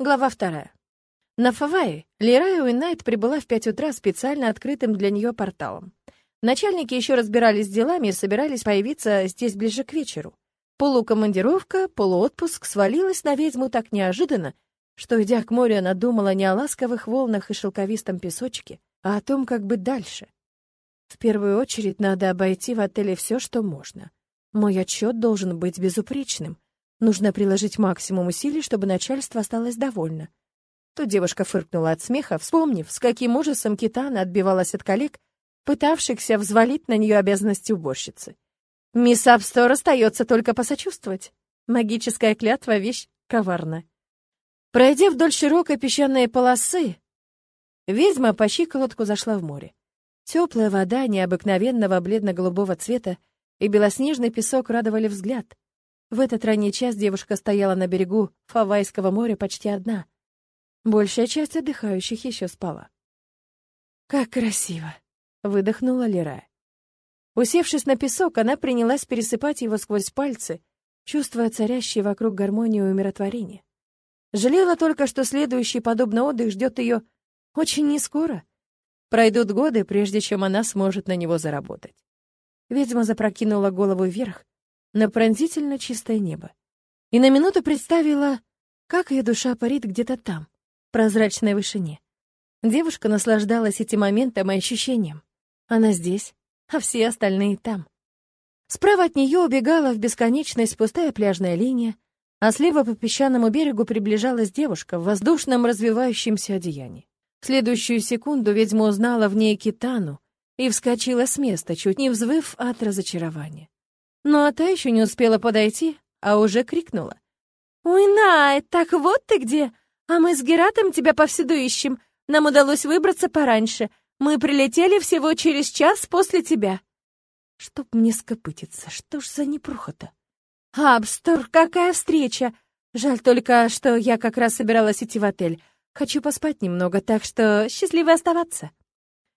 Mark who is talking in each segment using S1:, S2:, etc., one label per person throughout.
S1: Глава вторая. На Фавайи Лирая Уиннайт прибыла в пять утра специально открытым для нее порталом. Начальники еще разбирались с делами и собирались появиться здесь ближе к вечеру. Полукомандировка, полуотпуск свалилась на ведьму так неожиданно, что, идя к морю, она думала не о ласковых волнах и шелковистом песочке, а о том, как быть дальше. В первую очередь надо обойти в отеле все, что можно. Мой отчет должен быть безупречным — Нужно приложить максимум усилий, чтобы начальство осталось довольно. Тут девушка фыркнула от смеха, вспомнив, с каким ужасом Китана отбивалась от коллег, пытавшихся взвалить на нее обязанности уборщицы. Мисс Апстор остается только посочувствовать. Магическая клятва — вещь коварная. Пройдя вдоль широкой песчаной полосы, ведьма по щиколотку зашла в море. Теплая вода необыкновенного бледно-голубого цвета и белоснежный песок радовали взгляд. В этот ранний час девушка стояла на берегу Фавайского моря почти одна. Большая часть отдыхающих еще спала. «Как красиво!» — выдохнула Лера. Усевшись на песок, она принялась пересыпать его сквозь пальцы, чувствуя царящие вокруг гармонию и умиротворение. Жалела только, что следующий подобный отдых ждет ее очень нескоро. Пройдут годы, прежде чем она сможет на него заработать. Ведьма запрокинула голову вверх, на пронзительно чистое небо. И на минуту представила, как ее душа парит где-то там, в прозрачной вышине. Девушка наслаждалась этим моментом и ощущением. Она здесь, а все остальные там. Справа от нее убегала в бесконечность пустая пляжная линия, а слева по песчаному берегу приближалась девушка в воздушном развивающемся одеянии. В следующую секунду ведьма узнала в ней Китану и вскочила с места, чуть не взвыв от разочарования. Ну а та еще не успела подойти, а уже крикнула. «Ой, Най, так вот ты где! А мы с Гератом тебя повсюду ищем. Нам удалось выбраться пораньше. Мы прилетели всего через час после тебя». Чтоб мне скопытиться, что ж за непруха-то? «Абстор, какая встреча! Жаль только, что я как раз собиралась идти в отель. Хочу поспать немного, так что счастливо оставаться».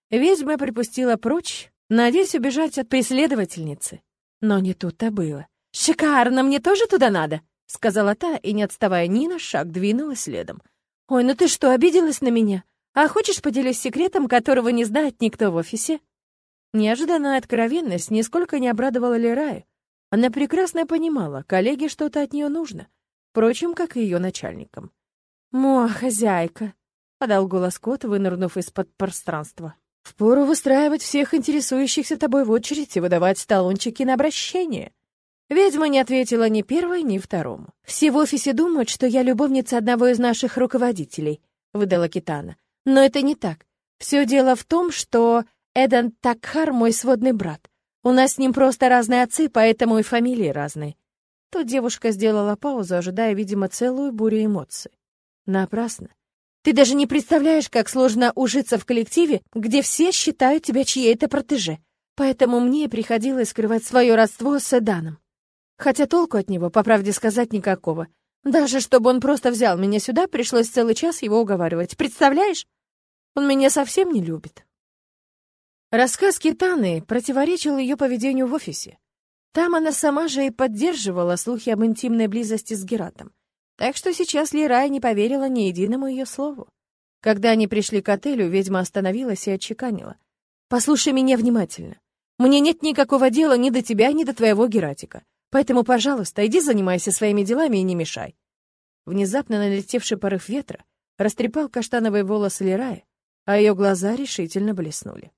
S1: Ведьма припустила прочь, надеясь убежать от преследовательницы. Но не тут-то было. «Шикарно, мне тоже туда надо!» — сказала та, и, не отставая ни на шаг, двинулась следом. «Ой, ну ты что, обиделась на меня? А хочешь поделюсь секретом, которого не знает никто в офисе?» Неожиданная откровенность нисколько не обрадовала Лераю. Она прекрасно понимала, коллеге что-то от нее нужно, впрочем, как и ее начальникам. «Мо, хозяйка!» — подал голос кот, вынырнув из-под пространства. Впору выстраивать всех интересующихся тобой в очередь и выдавать талончики на обращение. Ведьма не ответила ни первой, ни второму. «Все в офисе думают, что я любовница одного из наших руководителей», — выдала Китана. «Но это не так. Все дело в том, что Эдан Такхар мой сводный брат. У нас с ним просто разные отцы, поэтому и фамилии разные». Тут девушка сделала паузу, ожидая, видимо, целую бурю эмоций. Напрасно. Ты даже не представляешь, как сложно ужиться в коллективе, где все считают тебя чьей-то протеже. Поэтому мне приходилось скрывать свое родство с Эданом. Хотя толку от него, по правде сказать, никакого. Даже чтобы он просто взял меня сюда, пришлось целый час его уговаривать. Представляешь? Он меня совсем не любит. Рассказ Китаны противоречил ее поведению в офисе. Там она сама же и поддерживала слухи об интимной близости с Гератом. Так что сейчас Лирай не поверила ни единому ее слову. Когда они пришли к отелю, ведьма остановилась и отчеканила. «Послушай меня внимательно. Мне нет никакого дела ни до тебя, ни до твоего Гератика. Поэтому, пожалуйста, иди занимайся своими делами и не мешай». Внезапно налетевший порыв ветра растрепал каштановые волосы Лирая, а ее глаза решительно блеснули.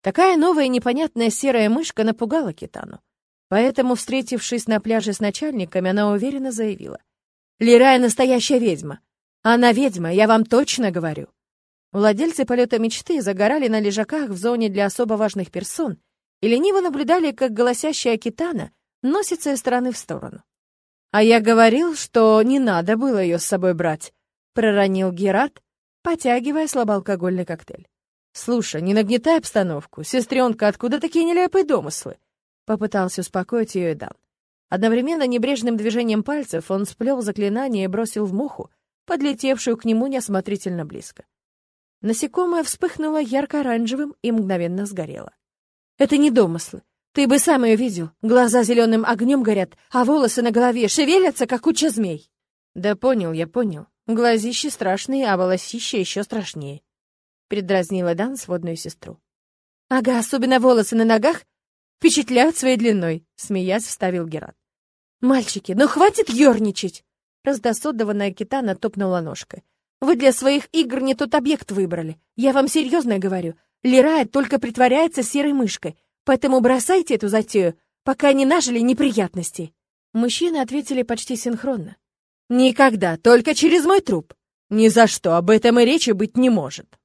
S1: Такая новая непонятная серая мышка напугала Китану. Поэтому, встретившись на пляже с начальниками, она уверенно заявила. «Лирая настоящая ведьма. Она ведьма, я вам точно говорю». Владельцы полета мечты загорали на лежаках в зоне для особо важных персон и лениво наблюдали, как голосящая китана носится из стороны в сторону. «А я говорил, что не надо было ее с собой брать», — проронил Герат, потягивая слабоалкогольный коктейль. «Слушай, не нагнетай обстановку. Сестренка, откуда такие нелепые домыслы? Попытался успокоить ее Эдан. Одновременно небрежным движением пальцев он сплел заклинание и бросил в муху, подлетевшую к нему неосмотрительно близко. Насекомое вспыхнуло ярко-оранжевым и мгновенно сгорело. «Это не домыслы. Ты бы сам ее видел. Глаза зеленым огнем горят, а волосы на голове шевелятся, как куча змей». Да понял, я понял. Глазищи страшные, а волосища еще страшнее. Передразнила Дан сводную сестру. Ага, особенно волосы на ногах впечатляют своей длиной, смеясь, вставил Герат. Мальчики, ну хватит ерничать! Раздосодованная Китана топнула ножкой. Вы для своих игр не тот объект выбрали. Я вам серьезно говорю. Лирая только притворяется серой мышкой, поэтому бросайте эту затею, пока не нажили неприятностей. Мужчины ответили почти синхронно. «Никогда, только через мой труп. Ни за что, об этом и речи быть не может».